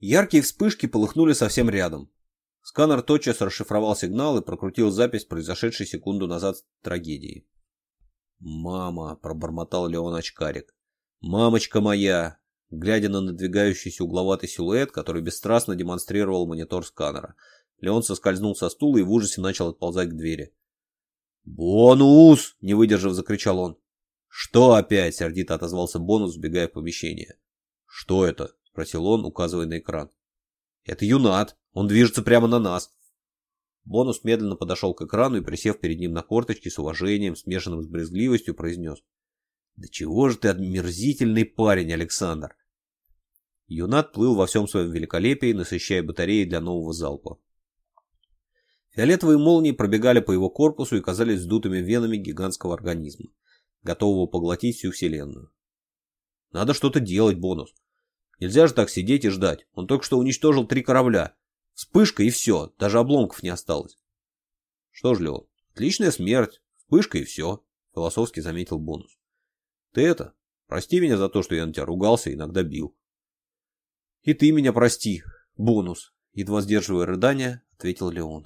Яркие вспышки полыхнули совсем рядом. Сканер тотчас расшифровал сигнал и прокрутил запись произошедшей секунду назад трагедии. «Мама!» – пробормотал Леон Очкарик. «Мамочка моя!» Глядя на надвигающийся угловатый силуэт, который бесстрастно демонстрировал монитор сканера, Леон соскользнул со стула и в ужасе начал отползать к двери. «Бонус!» – не выдержав, закричал он. «Что опять?» – сердито отозвался Бонус, сбегая в помещение. «Что это?» — просил он, указывая на экран. «Это Юнат! Он движется прямо на нас!» Бонус медленно подошел к экрану и, присев перед ним на корточки, с уважением, смешанным с брезгливостью, произнес. «Да чего же ты отмерзительный парень, Александр!» Юнат плыл во всем своем великолепии, насыщая батареи для нового залпа. Фиолетовые молнии пробегали по его корпусу и казались сдутыми венами гигантского организма, готового поглотить всю Вселенную. «Надо что-то делать, бонус!» Нельзя же так сидеть и ждать. Он только что уничтожил три корабля. Вспышка и все, даже обломков не осталось. Что ж, Леон, отличная смерть, вспышка и все, философски заметил бонус. Ты это, прости меня за то, что я на тебя ругался и иногда бил. И ты меня прости, бонус, едва сдерживая рыдания, ответил Леон.